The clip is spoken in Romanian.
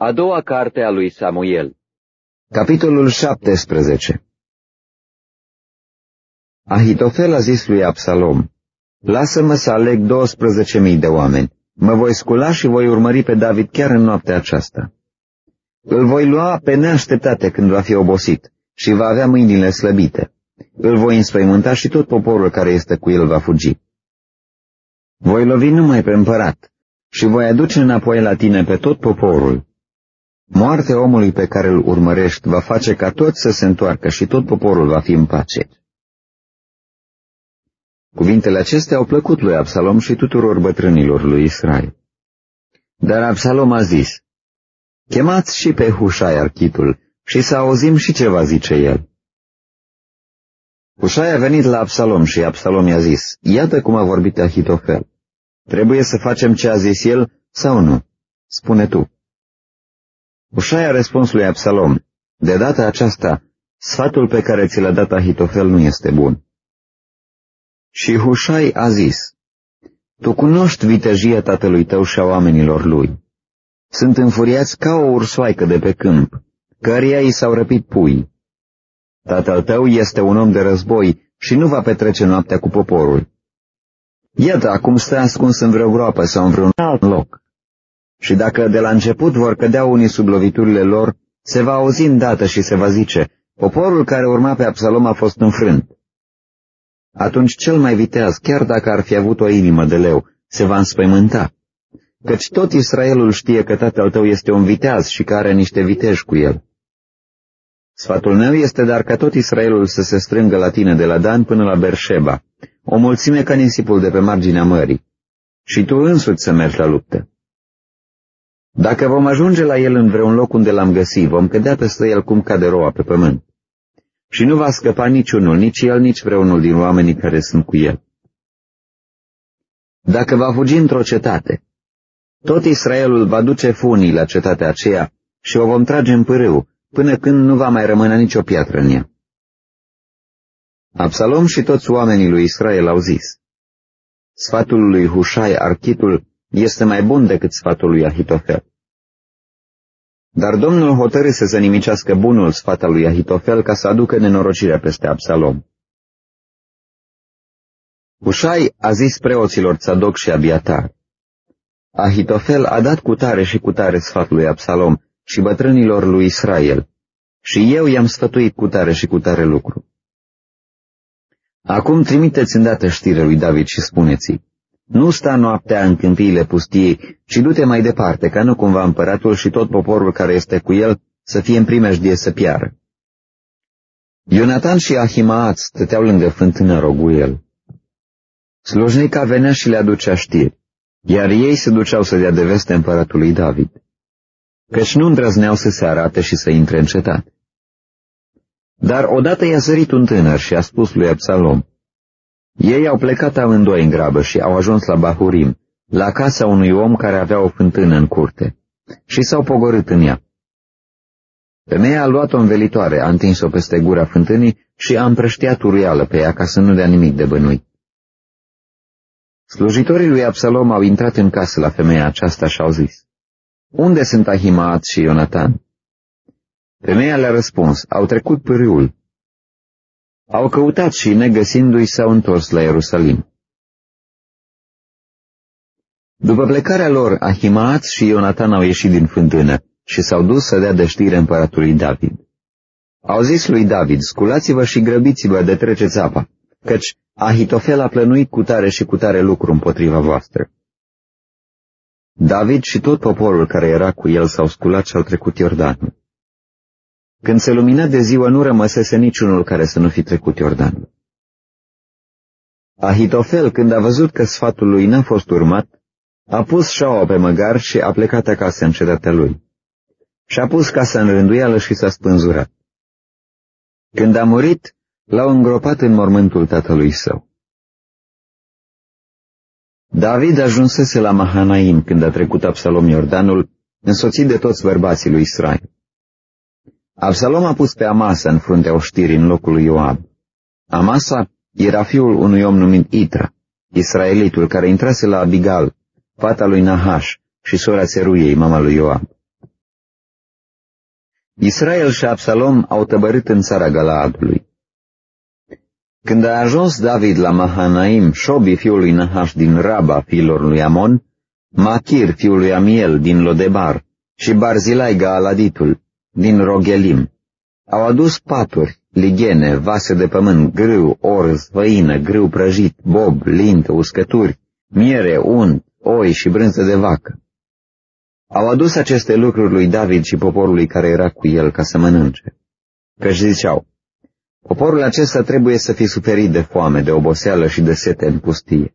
A doua carte a lui Samuel Capitolul 17 Ahitofel a zis lui Absalom, Lasă-mă să aleg 12.000 de oameni. Mă voi scula și voi urmări pe David chiar în noaptea aceasta. Îl voi lua pe neașteptate când va fi obosit și va avea mâinile slăbite. Îl voi înspăimânta și tot poporul care este cu el va fugi. Voi lovi numai pe împărat și voi aduce înapoi la tine pe tot poporul. Moartea omului pe care îl urmărești va face ca toți să se întoarcă și tot poporul va fi în pace. Cuvintele acestea au plăcut lui Absalom și tuturor bătrânilor lui Israel. Dar Absalom a zis, Chemați și pe Hușai architul și să auzim și ce va zice el. Hușai a venit la Absalom și Absalom i-a zis, Iată cum a vorbit Ahitofel. Trebuie să facem ce a zis el sau nu? Spune tu. Hușai a răspuns lui Absalom, De data aceasta, sfatul pe care ți l-a dat Ahitofel nu este bun. Și Hușai a zis, Tu cunoști vitejia tatălui tău și a oamenilor lui. Sunt înfuriați ca o ursoaică de pe câmp, căreia i s-au răpit pui. Tatăl tău este un om de război și nu va petrece noaptea cu poporul. Iată, acum stă ascuns în vreo groapă sau în vreun alt loc. Și dacă de la început vor cădea unii sub loviturile lor, se va auzi îndată și se va zice, poporul care urma pe Absalom a fost înfrânt. Atunci cel mai viteaz, chiar dacă ar fi avut o inimă de leu, se va înspăimânta. Căci tot Israelul știe că tatăl tău este un viteaz și că are niște viteji cu el. Sfatul meu este dar ca tot Israelul să se strângă la tine de la Dan până la Berșeba, o mulțime ca nisipul de pe marginea mării, și tu însuți să mergi la luptă. Dacă vom ajunge la el în vreun loc unde l-am găsit, vom cădea peste el cum cade roa pe pământ. Și nu va scăpa niciunul, nici el, nici vreunul din oamenii care sunt cu el. Dacă va fugi într-o cetate, tot Israelul va duce funii la cetatea aceea și o vom trage în pârâu, până când nu va mai rămâne nicio piatră în ea. Absalom și toți oamenii lui Israel au zis, Sfatul lui Hușai, architul, este mai bun decât sfatul lui Ahitofel. Dar Domnul hotărâse să nimicească bunul sfat al lui Ahitofel ca să aducă nenorocirea peste Absalom. Hușai a zis preoților Tzadok și Abiatar, Ahitofel a dat cu tare și cu tare sfatul lui Absalom și bătrânilor lui Israel, și eu i-am sfătuit cu tare și cu tare lucru. Acum trimiteți îndată știre lui David și spuneți nu sta noaptea în câmpiile pustiei, ci du-te mai departe, ca nu cumva împăratul și tot poporul care este cu el să fie în primejdie să piară. Ionatan și Ahimaat stăteau lângă fântână roguel. Slujnica venea și le aducea știri, iar ei se duceau să dea de veste împăratului David, căci nu îndrăzneau să se arate și să intre în cetate. Dar odată i-a sărit un tânăr și a spus lui Absalom, Ei au plecat amândoi în grabă și au ajuns la Bahurim, la casa unui om care avea o fântână în curte, și s-au pogorât în ea. Femeia a luat o învelitoare, a întins-o peste gura fântânii și a împrăștiat urială pe ea ca să nu dea nimic de bănui. Slujitorii lui Absalom au intrat în casă la femeia aceasta și au zis, Unde sunt Ahimaat și Ionatan? Femeia le-a răspuns, au trecut pârâul. Au căutat și, negăsindu-i, s-au întors la Ierusalim. După plecarea lor, Ahimaat și Ionatan au ieșit din fântână și s-au dus să dea de știre împăratului David. Au zis lui David, sculați-vă și grăbiți-vă de treceți apa, căci Ahitofel a plănuit cu tare și cu tare lucru împotriva voastră. David și tot poporul care era cu el s-au sculat și au trecut Iordanul. Când se lumina de ziua, nu rămăsese niciunul care să nu fi trecut Iordanul. Ahitofel, când a văzut că sfatul lui n-a fost urmat, a pus șaua pe măgar și a plecat acasă în cetatea lui. Și-a pus casa în rânduială și s-a spânzurat. Când a murit, l-au îngropat în mormântul tatălui său. David ajunsese la Mahanaim când a trecut Absalom Iordanul, însoțit de toți bărbații lui Israel. Absalom a pus pe Amasa în fruntea oștirii în locul lui Ioab. Amasa era fiul unui om numit Itra, israelitul care intrase la Abigal, fata lui Nahash și sora Seruiei, mama lui Ioab. Israel și Absalom au tăbărit în țara Galaadului. Când a ajuns David la Mahanaim, Șobi fiul lui Nahaș din Raba, fiilor lui Amon, Machir fiul lui Amiel din Lodebar și Barzilai Gaaladitul din Rogelim, au adus paturi, ligene, vase de pământ, grâu, orz, făină, grâu prăjit, bob, lintă, uscături, miere, unt, oi și brânză de vacă. Au adus aceste lucruri lui David și poporului care era cu el ca să mănânce. Căci ziceau, poporul acesta trebuie să fie suferit de foame, de oboseală și de sete în pustie.